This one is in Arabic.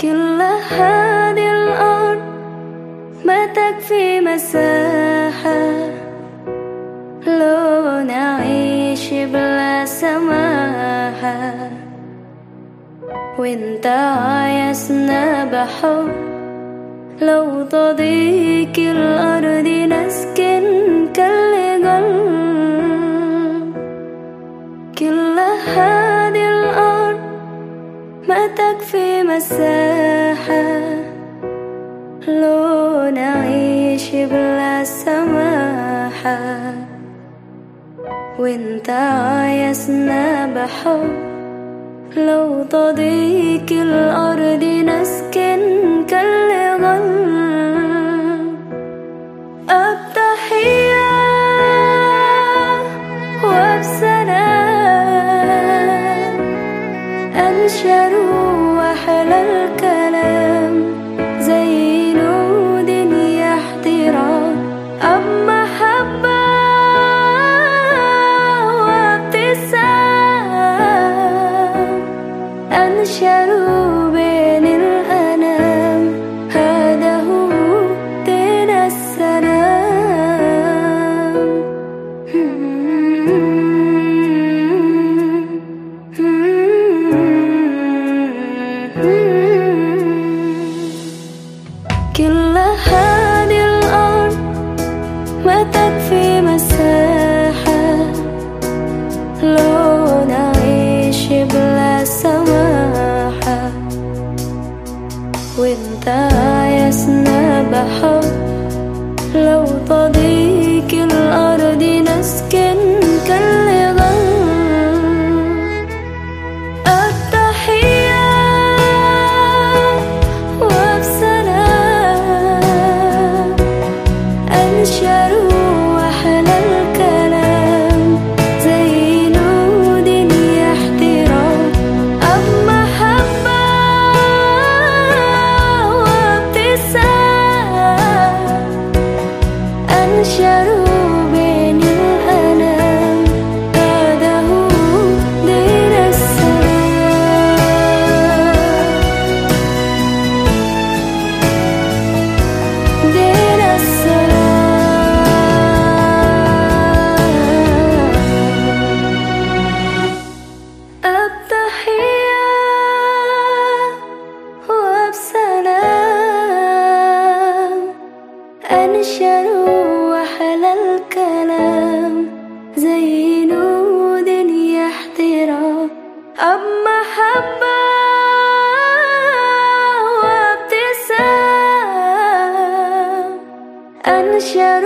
كل هذه الأرض ما تكفي مساحة. لو نعيش بلا سماحة. وانت عايزنا بحب. لو الأرض نسكن. ما تكفي مساحة لو نعيش بلا سماحة. وإنت عايزنا بحب لو تضيق الأرض نسكن كل غلب التحية وبسلام أنشر وانت أنشر وأحلى الكلام. زي نود يا احترام. أب محبة وابتسام. أنشر